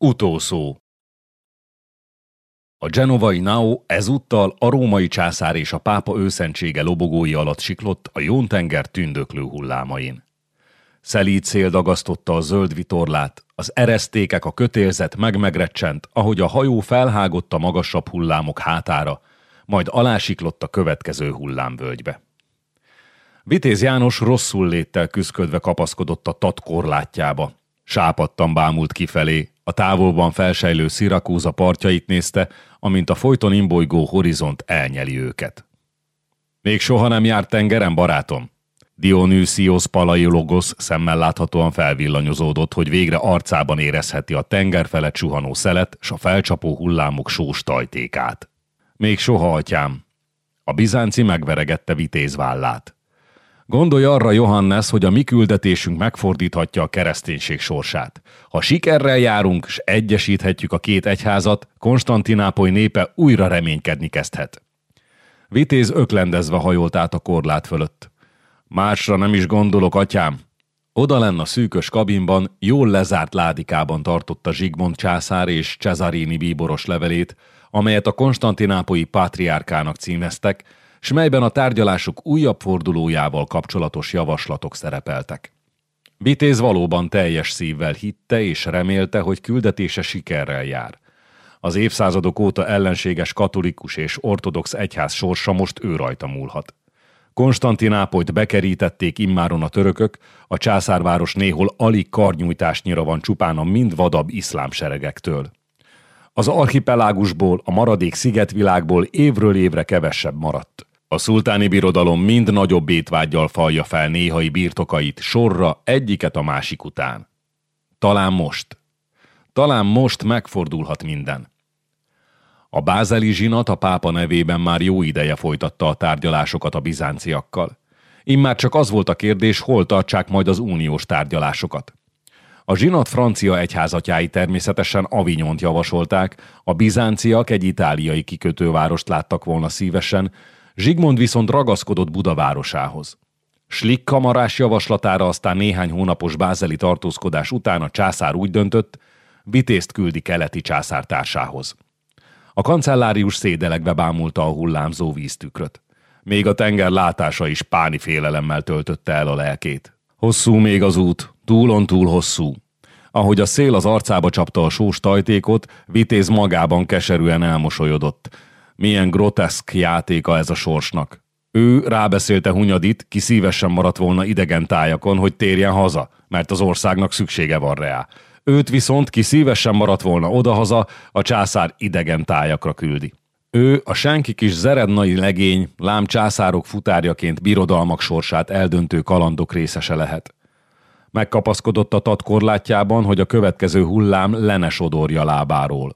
Utószó A genovai Nao ezúttal a római császár és a pápa őszentsége lobogói alatt siklott a Jón-tenger tündöklő hullámain. Szelíd szél dagasztotta a zöld vitorlát, az eresztékek a kötélzet megmegrecsent, ahogy a hajó felhágott a magasabb hullámok hátára, majd alásiklott a következő hullámvölgybe. Vitéz János rosszul léttel küszködve kapaszkodott a tat korlátjába. Sápadtan bámult kifelé, a távolban felsejlő Szirakúza partjait nézte, amint a folyton imbolygó horizont elnyeli őket. Még soha nem járt tengeren, barátom? Dionysios Palaiologos szemmel láthatóan felvillanyozódott, hogy végre arcában érezheti a tenger felett suhanó szelet s a felcsapó hullámok sós tajtékát. Még soha, atyám. A bizánci megveregette vitéz vállát. Gondolj arra, Johannes, hogy a mi küldetésünk megfordíthatja a kereszténység sorsát. Ha sikerrel járunk, s egyesíthetjük a két egyházat, Konstantinápoly népe újra reménykedni kezdhet. Vitéz öklendezve hajolt át a korlát fölött. Másra nem is gondolok, atyám. Oda lenne a szűkös kabinban, jól lezárt ládikában tartotta Zsigmond császár és Cesarini bíboros levelét, amelyet a konstantinápolyi pátriárkának címeztek, s melyben a tárgyalások újabb fordulójával kapcsolatos javaslatok szerepeltek. Vitéz valóban teljes szívvel hitte és remélte, hogy küldetése sikerrel jár. Az évszázadok óta ellenséges katolikus és ortodox egyház sorsa most ő rajta múlhat. Konstantinápolyt bekerítették immáron a törökök, a császárváros néhol alig karnyújtásnyira van csupán a mind vadabb iszlám seregektől. Az archipelágusból, a maradék szigetvilágból évről évre kevesebb maradt. A szultáni birodalom mind nagyobb étvágyjal falja fel néhai birtokait sorra egyiket a másik után. Talán most. Talán most megfordulhat minden. A bázeli zsinat a pápa nevében már jó ideje folytatta a tárgyalásokat a bizánciakkal. Immár csak az volt a kérdés, hol tartsák majd az uniós tárgyalásokat. A zsinat francia egyházatjái természetesen Avignont javasolták, a bizánciak egy itáliai kikötővárost láttak volna szívesen, Zsigmond viszont ragaszkodott Budavárosához. Schlick kamarás javaslatára aztán néhány hónapos bázeli tartózkodás után a császár úgy döntött, vitézt küldi keleti császártársához. A kancellárius szédelegve bámulta a hullámzó víztükröt. Még a tenger látása is páni félelemmel töltötte el a lelkét. Hosszú még az út, túlon túl hosszú. Ahogy a szél az arcába csapta a sós tajtékot, Vitéz magában keserűen elmosolyodott. Milyen groteszk játéka ez a sorsnak. Ő rábeszélte Hunyadit, ki szívesen maradt volna idegen tájakon, hogy térjen haza, mert az országnak szüksége van rá. Őt viszont, ki szívesen maradt volna odahaza, a császár idegen tájakra küldi. Ő, a senki kis zerednai legény, lám császárok futárjaként birodalmak sorsát eldöntő kalandok részese lehet. Megkapaszkodott a tat korlátjában, hogy a következő hullám lenesodorja lábáról.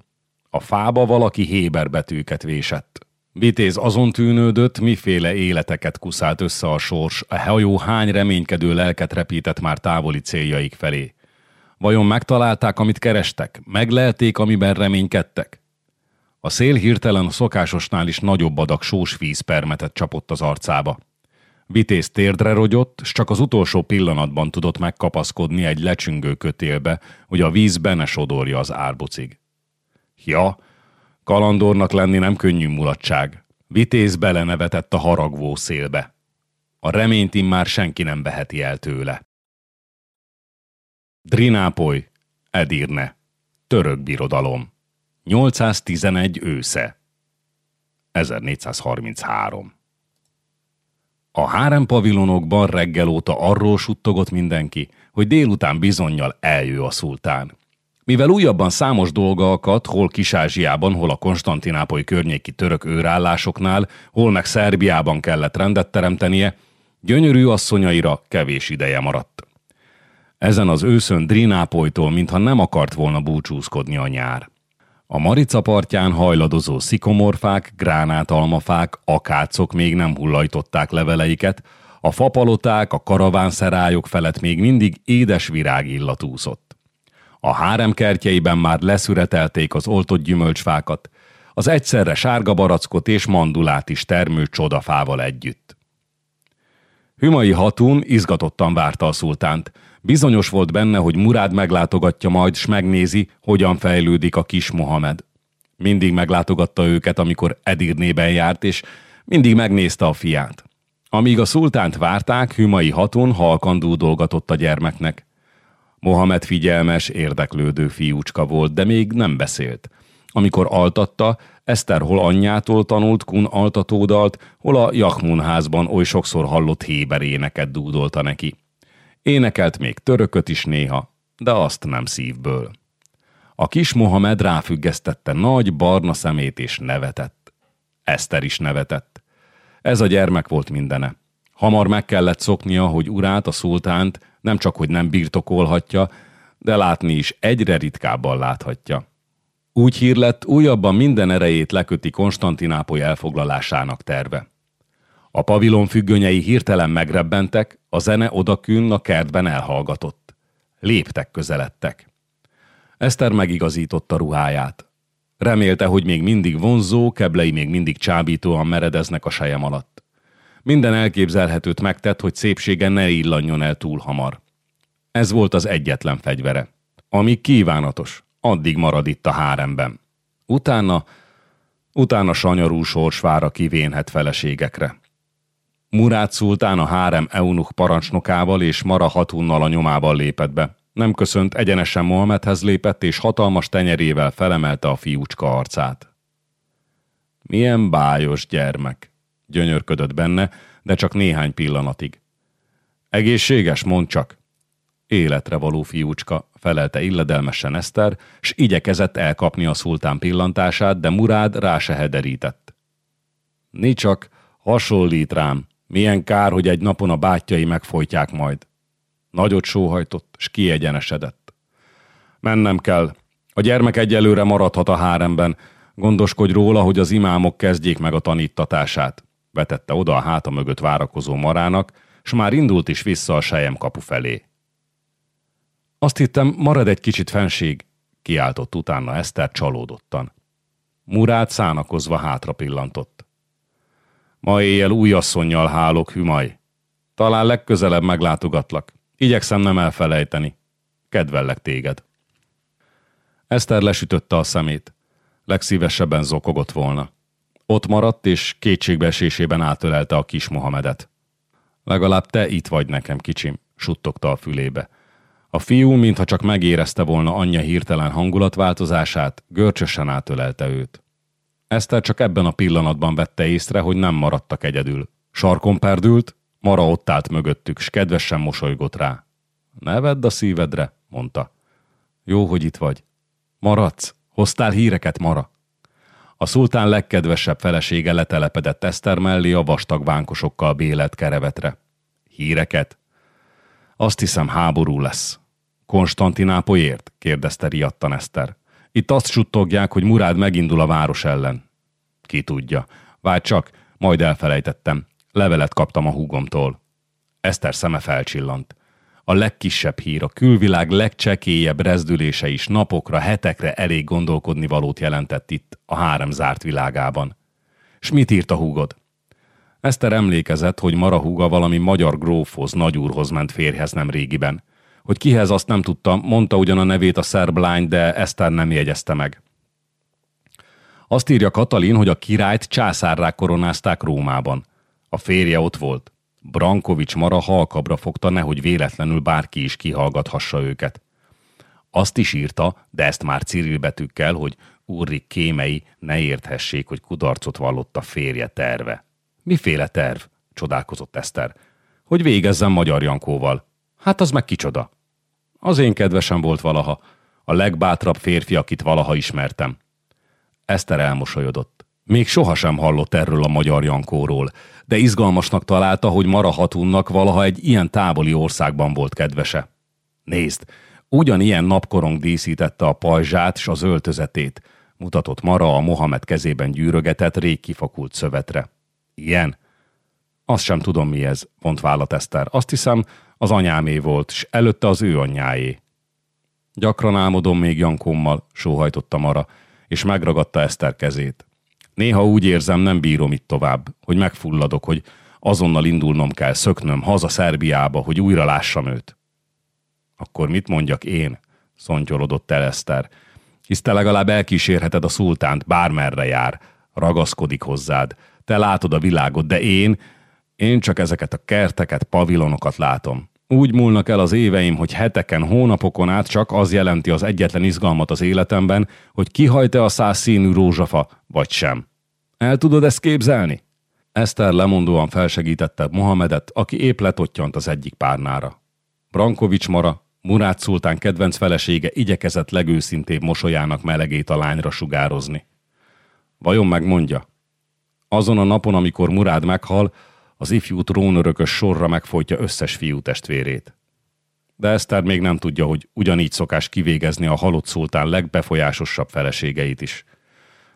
A fába valaki héber betűket vésett. Vitéz azon tűnődött, miféle életeket kuszált össze a sors, a hajó hány reménykedő lelket repített már távoli céljaik felé. Vajon megtalálták, amit kerestek? Meglelték, amiben reménykedtek? A szél hirtelen a szokásosnál is nagyobb adag sós vízpermetet csapott az arcába. Vitéz térdre rogyott, s csak az utolsó pillanatban tudott megkapaszkodni egy lecsüngő kötélbe, hogy a vízbe ne sodorja az árbocig. Ja, kalandornak lenni nem könnyű mulatság. Vitéz belenevetett a haragvó szélbe. A reményt immár senki nem veheti el tőle. Drinápoly, Edirne, török birodalom. 811 ősze. 1433. A hárem pavilonokban reggel óta arról suttogott mindenki, hogy délután bizonyal eljő a szultán. Mivel újabban számos dolga akadt, hol Kis-Ázsiában, hol a Konstantinápoly környéki török őrállásoknál, hol meg Szerbiában kellett rendet teremtenie, gyönyörű asszonyaira kevés ideje maradt. Ezen az őszön Drinápolytól, mintha nem akart volna búcsúzkodni a nyár. A Marica partján hajladozó szikomorfák, gránátalmafák, akácok még nem hullajtották leveleiket, a fapaloták, a karavánszerályok felett még mindig édes virág illatúszott. A hárem kertjeiben már leszüretelték az oltott gyümölcsfákat, az egyszerre sárga barackot és mandulát is termő csodafával együtt. Hümai Hatun izgatottan várta a szultánt, Bizonyos volt benne, hogy Murád meglátogatja majd, s megnézi, hogyan fejlődik a kis Mohamed. Mindig meglátogatta őket, amikor Edirnében járt, és mindig megnézte a fiát. Amíg a szultánt várták, Hümai hatun halkan dúdolgatott a gyermeknek. Mohamed figyelmes, érdeklődő fiúcska volt, de még nem beszélt. Amikor altatta, Eszter hol anyjától tanult kun altatódalt, hol a Jachmun házban oly sokszor hallott héber éneket dúdolta neki. Énekelt még törököt is néha, de azt nem szívből. A kis Mohamed ráfüggesztette nagy barna szemét és nevetett. Eszter is nevetett. Ez a gyermek volt mindene. Hamar meg kellett szoknia, hogy urát, a szultánt nem csak, hogy nem birtokolhatja, de látni is egyre ritkábban láthatja. Úgy hír lett, újabban minden erejét leköti Konstantinápoly elfoglalásának terve. A pavilon függönyei hirtelen megrebbentek, a zene odakün a kertben elhallgatott. Léptek közeledtek. Eszter megigazította ruháját. Remélte, hogy még mindig vonzó, keblei még mindig csábítóan meredeznek a sejem alatt. Minden elképzelhetőt megtett, hogy szépsége ne illanjon el túl hamar. Ez volt az egyetlen fegyvere. Ami kívánatos, addig marad itt a háremben. Utána, utána sanyarú sorsvára kivénhet feleségekre. Murát szultán a hárem eunuch parancsnokával és Mara Hatunnal a nyomában lépett be. Nem köszönt, egyenesen Mohamedhez lépett, és hatalmas tenyerével felemelte a fiúcska arcát. Milyen bájos gyermek, gyönyörködött benne, de csak néhány pillanatig. Egészséges, mond csak. Életre való fiúcska, felelte illedelmesen Eszter, s igyekezett elkapni a szultán pillantását, de Murád rá se hederített. Nicsak, hasonlít rám, milyen kár, hogy egy napon a bátyjai megfojtják majd. Nagyot sóhajtott, s kiegyenesedett. Mennem kell. A gyermek egyelőre maradhat a háremben. Gondoskodj róla, hogy az imámok kezdjék meg a tanítatását. Vetette oda a háta mögött várakozó marának, s már indult is vissza a sejem kapu felé. Azt hittem, marad egy kicsit fenség, kiáltott utána Eszter csalódottan. Murát szánakozva hátra pillantott. Ma éjjel új asszonynal hálok, hümaj. Talán legközelebb meglátogatlak. Igyekszem nem elfelejteni. Kedvellek téged. Eszter lesütötte a szemét. Legszívesebben zokogott volna. Ott maradt, és kétségbeesésében átölelte a kis Mohamedet. Legalább te itt vagy nekem, kicsim, suttogta a fülébe. A fiú, mintha csak megérezte volna anyja hirtelen hangulatváltozását, görcsösen átölelte őt. Eszter csak ebben a pillanatban vette észre, hogy nem maradtak egyedül. Sarkon perdült, Mara ott állt mögöttük, s kedvesen mosolygott rá. Ne vedd a szívedre, mondta. Jó, hogy itt vagy. Maradsz? Hoztál híreket, Mara? A szultán legkedvesebb felesége letelepedett Eszter mellé a vastag vánkosokkal bélet kerevetre. Híreket? Azt hiszem háború lesz. Konstantinápolyért? kérdezte riadtan Eszter. Itt azt suttogják, hogy Murád megindul a város ellen. Ki tudja. Várj csak, majd elfelejtettem. Levelet kaptam a húgomtól. Eszter szeme felcsillant. A legkisebb hír, a külvilág legcsekélyebb rezdülése is napokra, hetekre elég gondolkodni valót jelentett itt, a hárem zárt világában. S mit írt a húgod? Eszter emlékezett, hogy Mara húga valami magyar grófhoz, nagyúrhoz ment férjhez nem régiben. Hogy kihez azt nem tudta, mondta ugyan a nevét a szerb lány, de Eszter nem jegyezte meg. Azt írja Katalin, hogy a királyt császárrá koronázták Rómában. A férje ott volt. Brankovics mara halkabra fogta, nehogy véletlenül bárki is kihallgathassa őket. Azt is írta, de ezt már Cyril betűkkel, hogy Úrrik kémei ne érthessék, hogy kudarcot vallott a férje terve. Miféle terv? csodálkozott Eszter. Hogy végezzem Magyar Jankóval. Hát az meg kicsoda. Az én kedvesem volt valaha. A legbátrabb férfi, akit valaha ismertem. Eszter elmosolyodott. Még sohasem hallott erről a magyar Jankóról, de izgalmasnak találta, hogy Mara Hatunnak valaha egy ilyen távoli országban volt kedvese. Nézd, ugyanilyen napkorong díszítette a pajzsát s az öltözetét, mutatott Mara a Mohamed kezében gyűrögetett rég kifakult szövetre. Ilyen? Azt sem tudom mi ez, vont vállat Eszter. Azt hiszem, az anyámé volt, s előtte az ő anyjáé. Gyakran álmodom még Jankómmal, sóhajtotta Mara, és megragadta Eszter kezét. Néha úgy érzem, nem bírom itt tovább, hogy megfulladok, hogy azonnal indulnom kell, szöknöm haza Szerbiába, hogy újra lássam őt. Akkor mit mondjak én? szontyolodott el Eszter. Hisz te legalább elkísérheted a szultánt, bármerre jár. Ragaszkodik hozzád. Te látod a világot, de én, én csak ezeket a kerteket, pavilonokat látom. Úgy múlnak el az éveim, hogy heteken, hónapokon át csak az jelenti az egyetlen izgalmat az életemben, hogy kihajt-e a száz színű rózsafa, vagy sem. El tudod ezt képzelni? Eszter lemondóan felsegítette Mohamedet, aki épp letottyant az egyik párnára. Brankovics Mara, Murát szultán kedvenc felesége igyekezett legőszintébb mosolyának melegét a lányra sugározni. Vajon megmondja? Azon a napon, amikor Murád meghal, az ifjú trónörökös sorra megfojtja összes fiú testvérét. De Eszter még nem tudja, hogy ugyanígy szokás kivégezni a halott szultán legbefolyásosabb feleségeit is.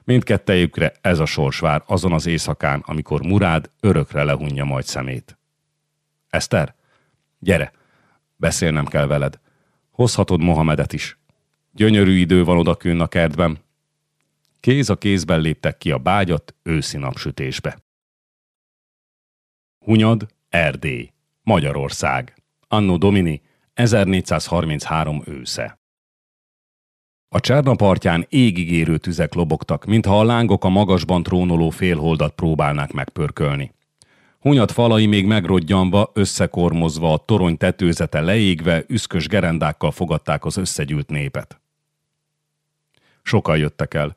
Mindkettejükre ez a sors vár azon az éjszakán, amikor Murád örökre lehunja majd szemét. Eszter, gyere, beszélnem kell veled. Hozhatod Mohamedet is. Gyönyörű idő van odakőn a kertben. Kéz a kézben léptek ki a bágyat őszi napsütésbe. Hunyad, Erdély, Magyarország. Anno Domini, 1433 ősze. A Cserna partján égigérő tüzek lobogtak, mintha a lángok a magasban trónoló félholdat próbálnák megpörkölni. Hunyad falai még megrodjanva, összekormozva, a torony tetőzete leégve, üszkös gerendákkal fogadták az összegyűlt népet. Sokan jöttek el.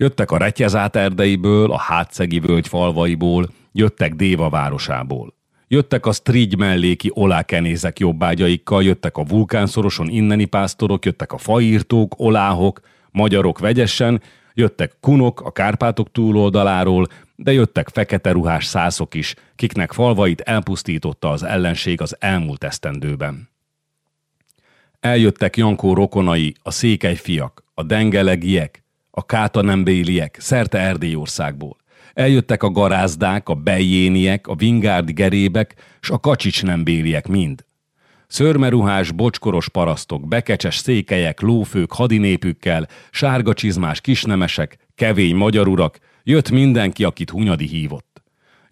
Jöttek a Retyezát erdeiből, a Hátszegi völgy falvaiból, jöttek Déva városából. Jöttek a Strigy melléki olákenézek jobbágyaikkal, jöttek a vulkánszoroson inneni pásztorok, jöttek a faírtók, oláhok, magyarok vegyesen, jöttek kunok a Kárpátok túloldaláról, de jöttek fekete ruhás szászok is, kiknek falvait elpusztította az ellenség az elmúlt esztendőben. Eljöttek Jankó rokonai, a székely fiak, a dengelegiek, a kátanembéliek, szerte Erdélyországból. Eljöttek a garázdák, a bejéniek, a vingárdi gerébek, s a kacsics nembéliek mind. Szörmeruhás, bocskoros parasztok, bekecses székelyek, lófők, hadinépükkel, sárga csizmás kisnemesek, kevény magyarurak, jött mindenki, akit Hunyadi hívott.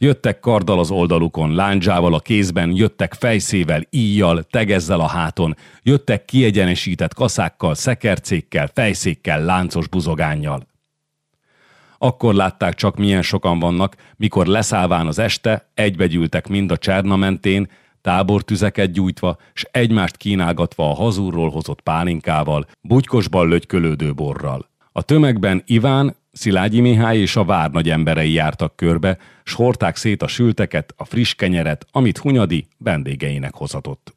Jöttek karddal az oldalukon, lándzsával a kézben, jöttek fejszével, íjjal, tegezzel a háton, jöttek kiegyenesített kaszákkal, szekercékkel, fejszékkel, láncos buzogánnyal. Akkor látták csak milyen sokan vannak, mikor leszállván az este, egybegyűltek mind a Cserna mentén, tábortüzeket gyújtva, s egymást kínálgatva a hazúrról hozott pálinkával, bugykosban lögykölődő borral. A tömegben Iván, Szilágyi Mihály és a várnagy emberei jártak körbe, s hordták szét a sülteket, a friss kenyeret, amit Hunyadi vendégeinek hozatott.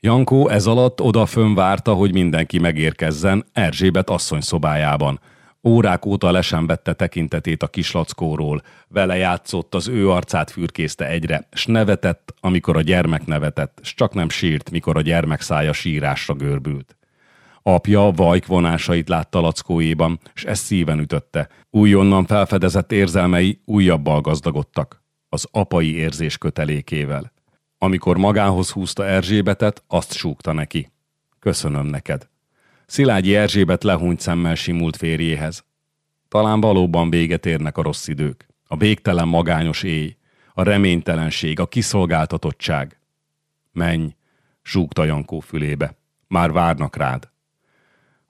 Jankó ez alatt odafön várta, hogy mindenki megérkezzen Erzsébet asszony szobájában – Órák óta le sem vette tekintetét a kislackóról, vele játszott, az ő arcát fürkészte egyre, s nevetett, amikor a gyermek nevetett, s csak nem sírt, mikor a gyermek szája sírásra görbült. Apja vajk vonásait látta lackóéban, s ez szíven ütötte. Újonnan felfedezett érzelmei újabbal gazdagodtak, az apai érzés kötelékével. Amikor magához húzta Erzsébetet, azt súgta neki. Köszönöm neked. Szilágyi Erzsébet lehúnyt szemmel simult férjéhez. Talán valóban véget érnek a rossz idők. A végtelen magányos éj, a reménytelenség, a kiszolgáltatottság. Menj, súgta Jankó fülébe. Már várnak rád.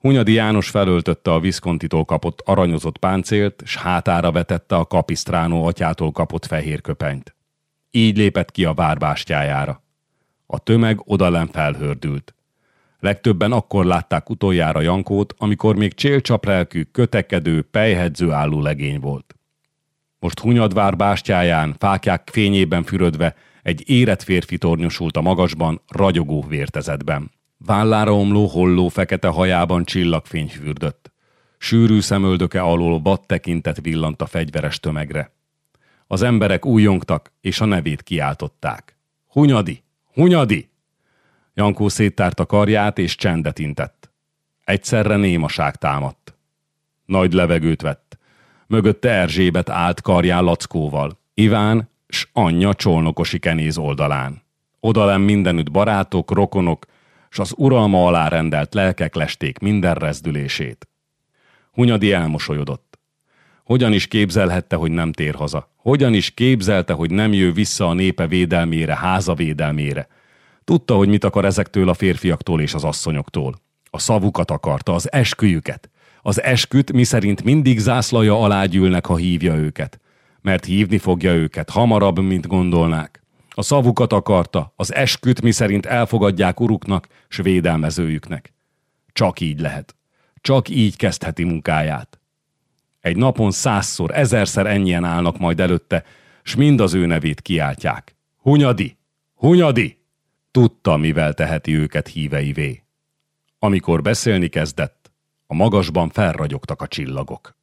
Hunyadi János felöltötte a Viszkontitól kapott aranyozott páncélt, s hátára vetette a kapisztránó atyától kapott fehér köpenyt. Így lépett ki a várbástyájára. A tömeg odalem felhördült. Legtöbben akkor látták utoljára Jankót, amikor még csélcsaprelkű, kötekedő, pejhedző álló legény volt. Most Hunyadvár bástyáján, fákják fényében fürödve, egy érett férfi tornyosult a magasban, ragyogó vértezetben. Vállára omló, holló fekete hajában csillagfény fürdött. Sűrű szemöldöke alól vad tekintet villant a fegyveres tömegre. Az emberek újongtak, és a nevét kiáltották. Hunyadi! Hunyadi! Jankó széttárta karját, és csendet intett. Egyszerre némaság támadt. Nagy levegőt vett. Mögötte Erzsébet állt karján lackóval. Iván s anyja csolnokosi kenéz oldalán. Odalem mindenütt barátok, rokonok, s az uralma alá rendelt lelkek lesték minden rezdülését. Hunyadi elmosolyodott. Hogyan is képzelhette, hogy nem tér haza? Hogyan is képzelte, hogy nem jő vissza a népe védelmére, háza védelmére? Tudta, hogy mit akar ezektől a férfiaktól és az asszonyoktól. A szavukat akarta, az esküjüket. Az esküt, miszerint mindig zászlaja alá gyűlnek, ha hívja őket. Mert hívni fogja őket, hamarabb, mint gondolnák. A szavukat akarta, az esküt, miszerint elfogadják uruknak, s védelmezőjüknek. Csak így lehet. Csak így kezdheti munkáját. Egy napon százszor, ezerszer ennyien állnak majd előtte, s mind az ő nevét kiáltják. Hunyadi! Hunyadi! Tudta, mivel teheti őket híveivé. Amikor beszélni kezdett, a magasban felragyogtak a csillagok.